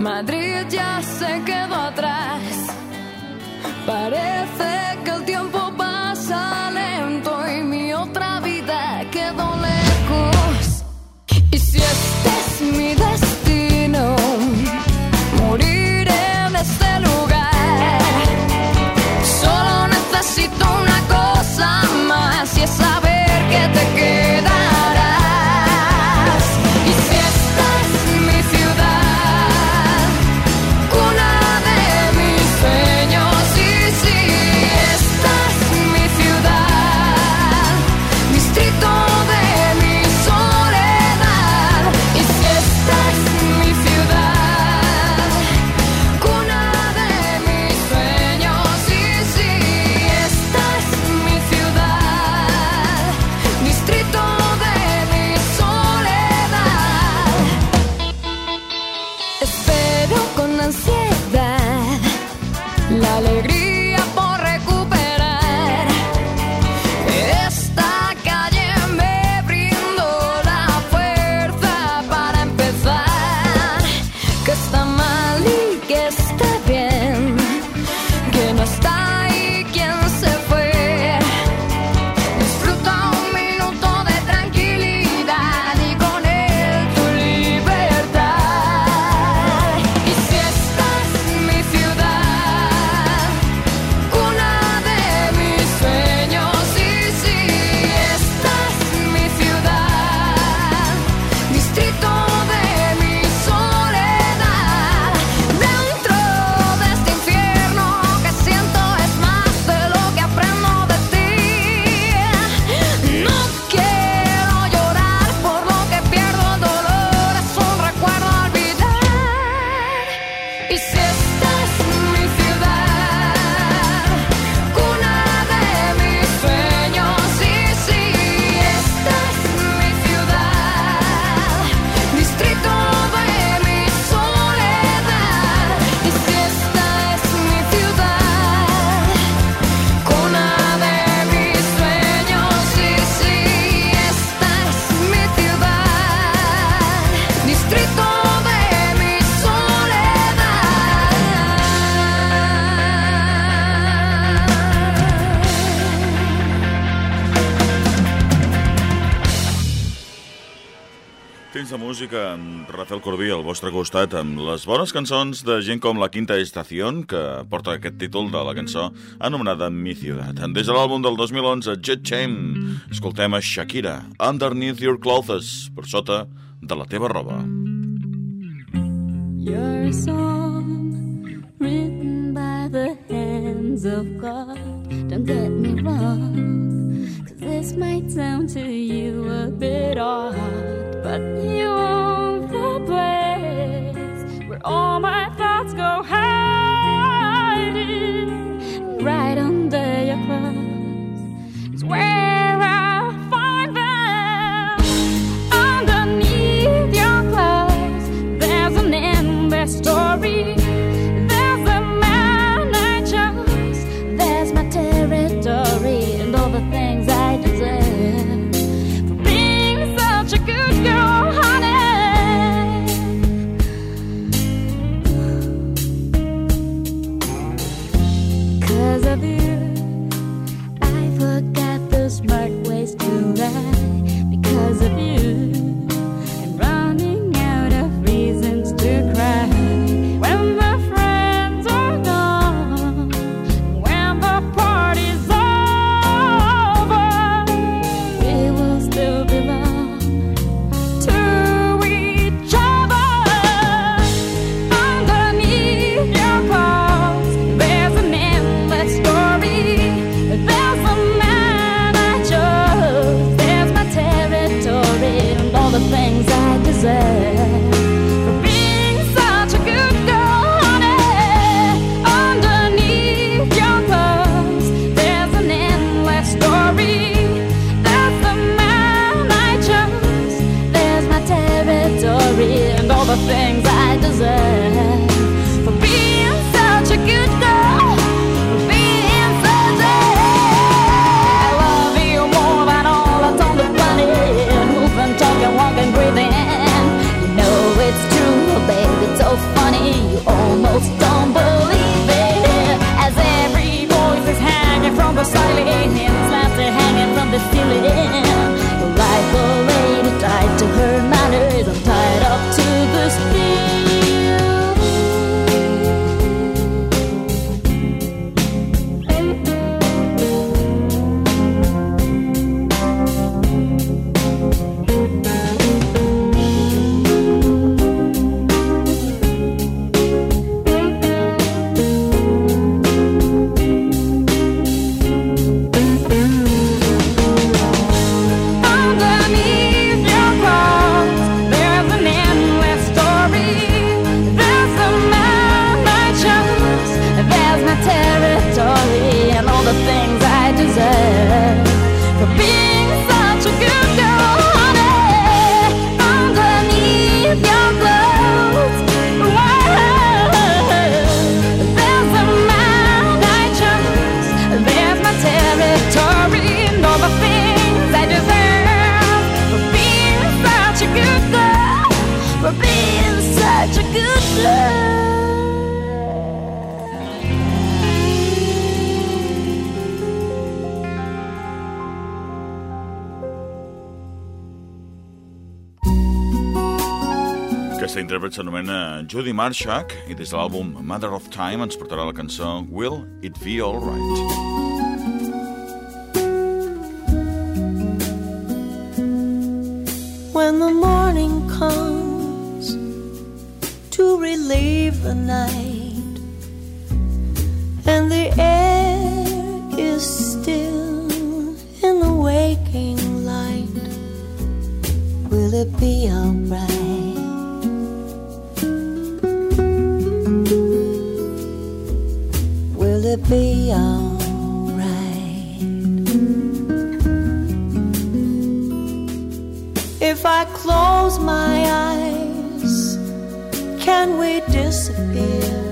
Madrid ya se quedó atrás. Parece de música amb Rafael Corbí al vostre costat amb les bones cançons de gent com la Quinta Estació que porta aquest títol de la cançó anomenada Mi Ciudad. Des de l'àlbum del 2011, Jet Chain, escoltem a Shakira, Underneath Your Clothes, per sota de la teva roba. Your song written by the hands of God Don't get me wrong this might sound to you a bit odd, but you own the place where all my thoughts go hiding. Right under your clothes is where. Aquesta intèrpret s'anomena Judy Marshak i des de l'àlbum Mother of Time ens portarà la cançó Will It Be Alright. when the morning comes to relieve the night and the air is still in the waking light will it be alright will If I close my eyes, can we disappear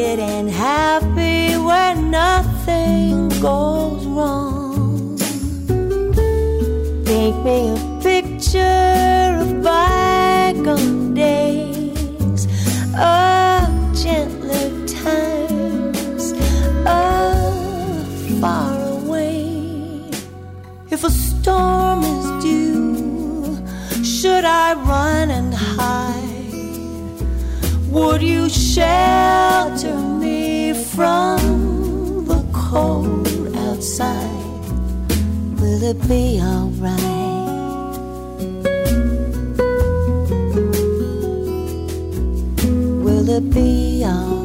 make it end happy where nothing goes wrong. Paint me a picture of bygone days, of gentler times, of far away. If a storm is due, should I run and hide? Would you shelter me from the cold outside? Will it be alright? Will it be alright?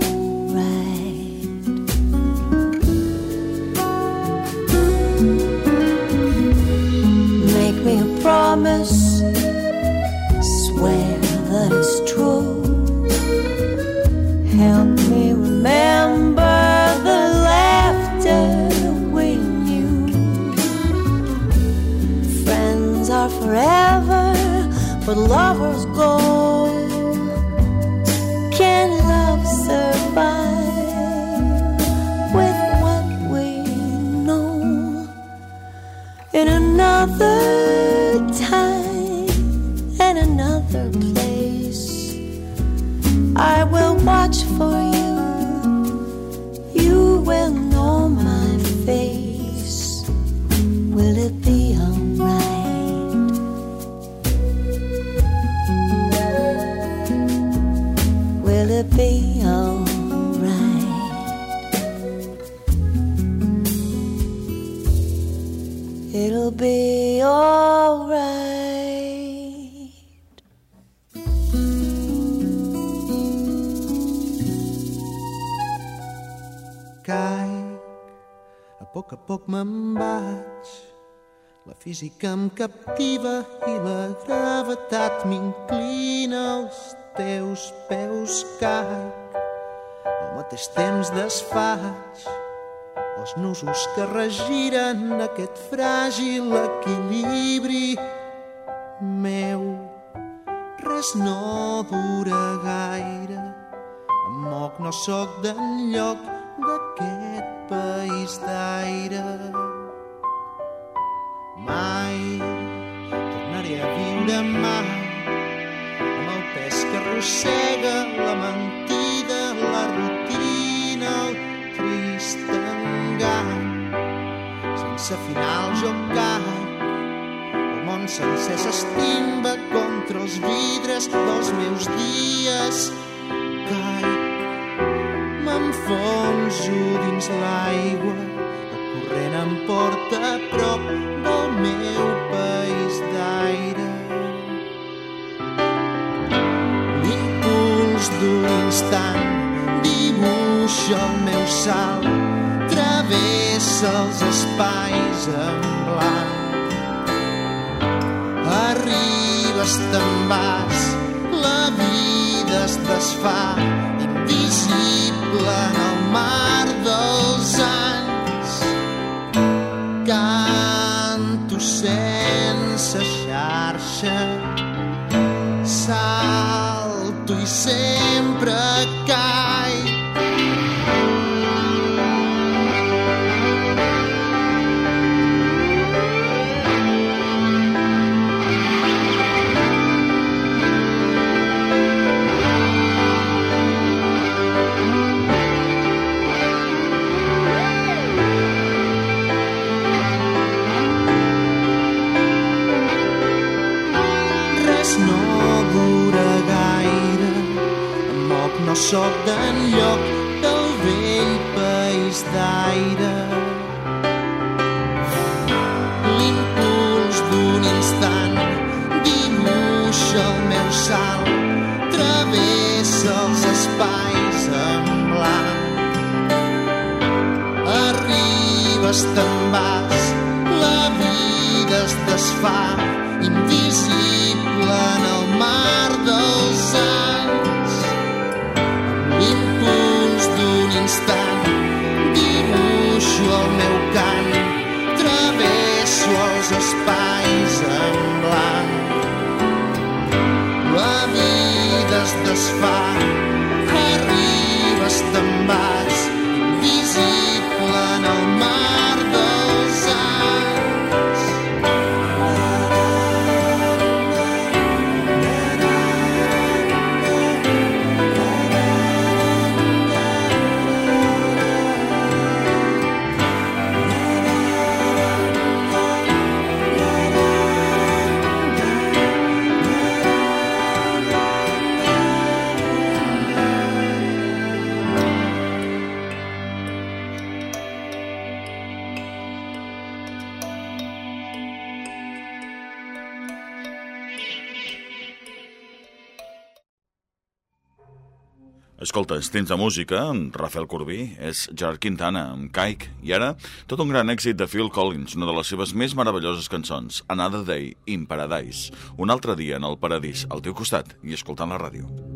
Make me a promise, swear that it's true. Help me remember the laughter we knew. Friends are forever, but lovers go. Can love survive poc me'n vaig. La física em captiva i la gravetat m'inclina als teus peus caic. Al mateix temps desfaig els nusos que regiren aquest fràgil equilibri meu. Res no dura gaire, em moc, no sóc d'enlloc d'aquest país d'aire. Mai tornaré a viure mai amb el pes que arrossega la mentida, la rutina, el trist engany. Sense final jo caic, el món sencer s'estimba contra els vidres dels meus dies. Caic, m'enfonso dins l'aigua, el corrent em porta a prop del meu país d'aire. L'impuls d'un instant dibuixa el meu salt, travessa els espais en blanc. Arribes, te'n vas, la vida es desfà, invisible en el mar dels anys canto sense xarxa salto i sento satisfied. Escolta, estins de música, Rafael Corbí, és Gerard Quintana, amb Caic, i ara tot un gran èxit de Phil Collins, una de les seves més meravelloses cançons, Another Day in Paradise, un altre dia en el paradís, al teu costat i escoltant la ràdio.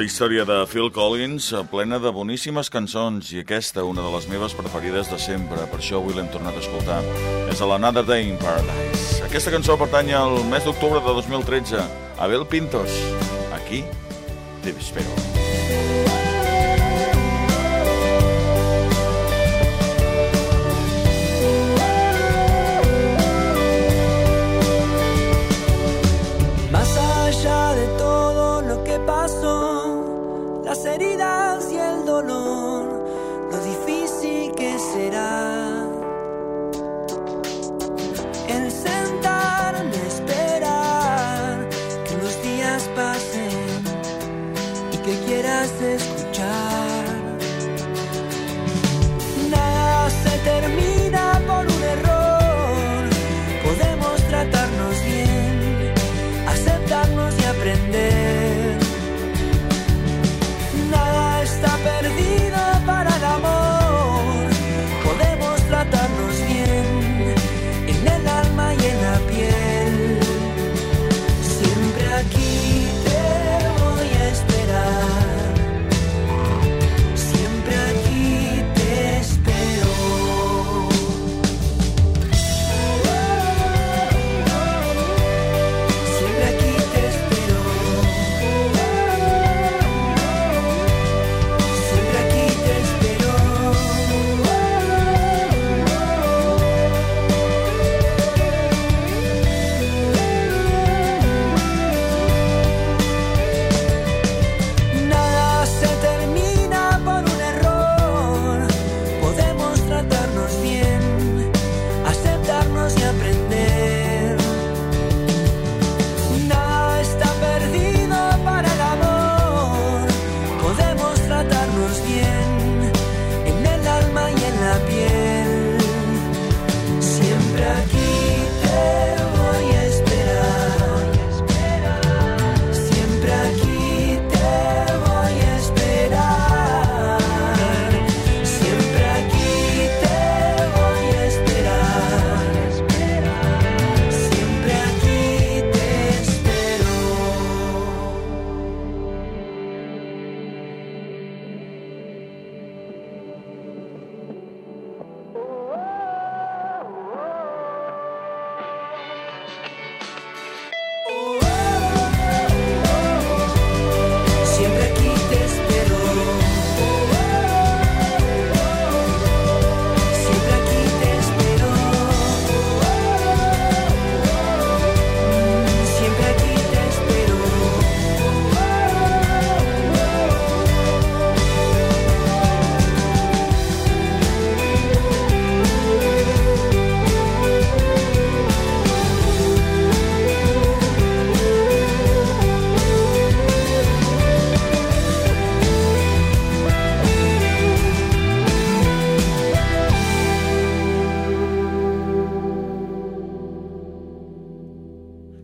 La història de Phil Collins, eh, plena de boníssimes cançons, i aquesta, una de les meves preferides de sempre, per això avui l'hem tornat a escoltar, és l'Another Day in Paradise. Aquesta cançó pertany al mes d'octubre de 2013. Abel Pintos, aquí te las heridas y el dolor, lo difícil que será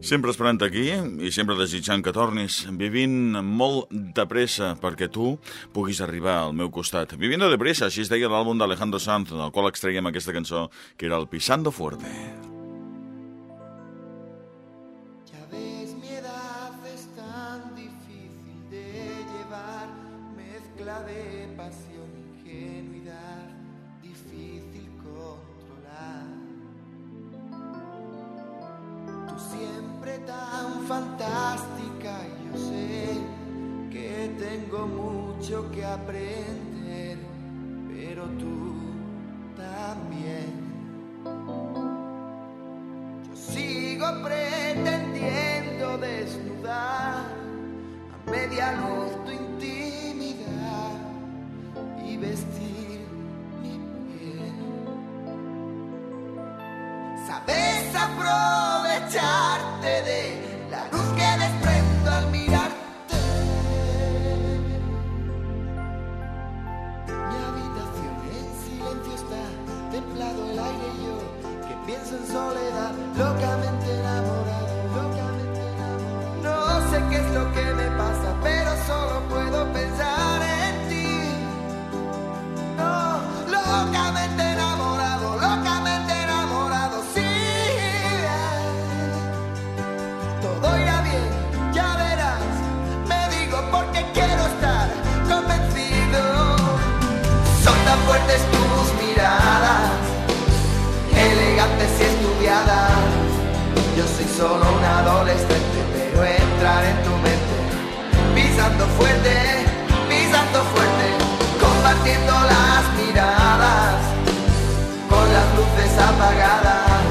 Sempre esperant aquí i sempre desitjant que tornis, vivint molt de pressa perquè tu puguis arribar al meu costat. Vivint de pressa, així es deia l'àlbum d'Alejandro Sanz, del qual extraiem aquesta cançó, que era el Pisando Fuerte. Fantástica, yo sé que tengo mucho que aprender, pero tú también. Yo sigo pretendiendo desnudar a media luz tu intimidad y vestir solo un adolescente, pero entrar en tu mente, pisando fuerte, pisando fuerte, compartiendo las miradas, con las luces apagadas,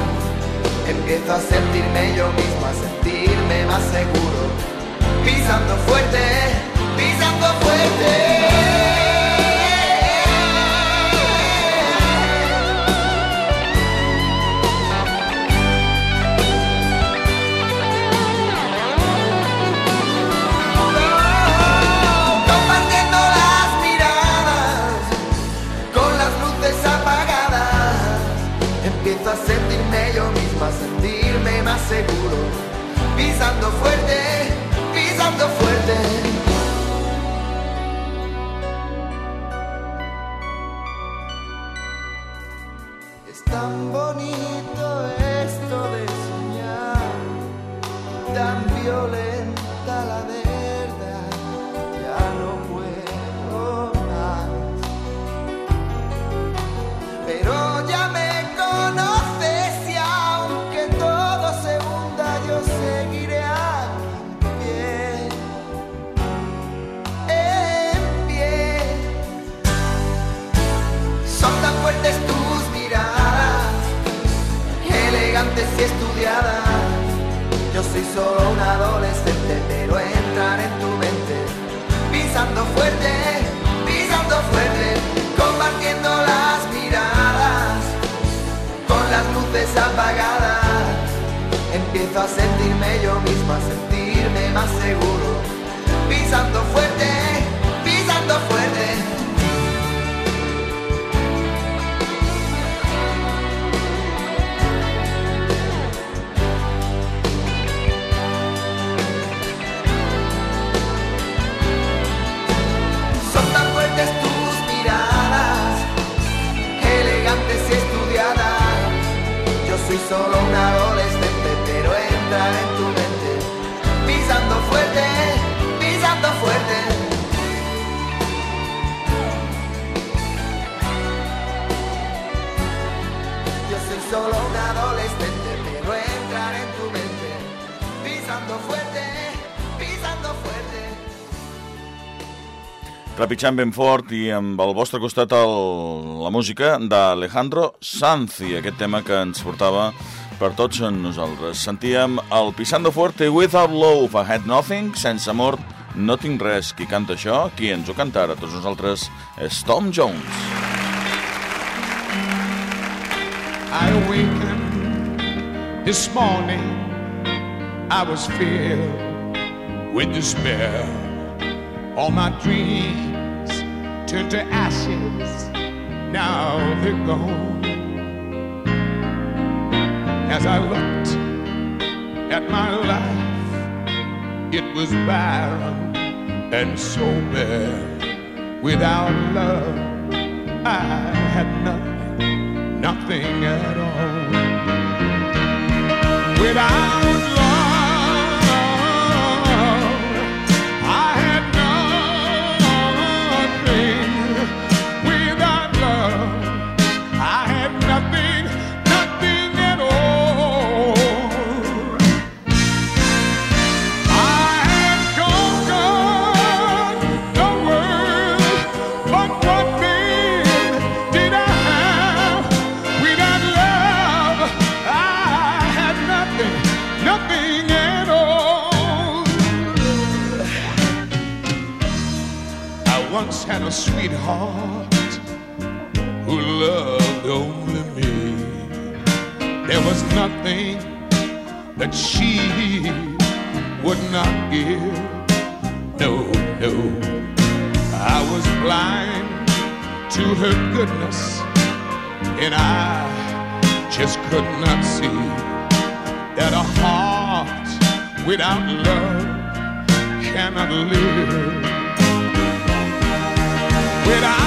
empiezo a sentirme yo mismo, a sentirme más seguro, pisando fuerte, pisando fuerte. Seguro, pisando fuerte, pisando fuerte. Es tan bonito soy solo un adolescente, pero entrar en tu mente, pisando fuerte, pisando fuerte, compartiendo las miradas, con las luces apagadas. Empiezo a sentirme yo mismo, a sentirme más seguro, pisando fuerte, Trepitjant ben fort i amb al vostre costat el, la música d'Alejandro Sanzi, aquest tema que ens portava per tots nosaltres. Sentíem el Pisando Fuerte, Without Love, I Had Nothing, sense amor, no tinc res. Qui canta això, qui ens ho canta ara, tots nosaltres, és Tom Jones. I awakened this morning. I was filled with despair. All my dreams turned to ashes. Now they're gone. As I looked at my life, it was barren and so bare. Without love, I had nothing, nothing at all. Without love, that I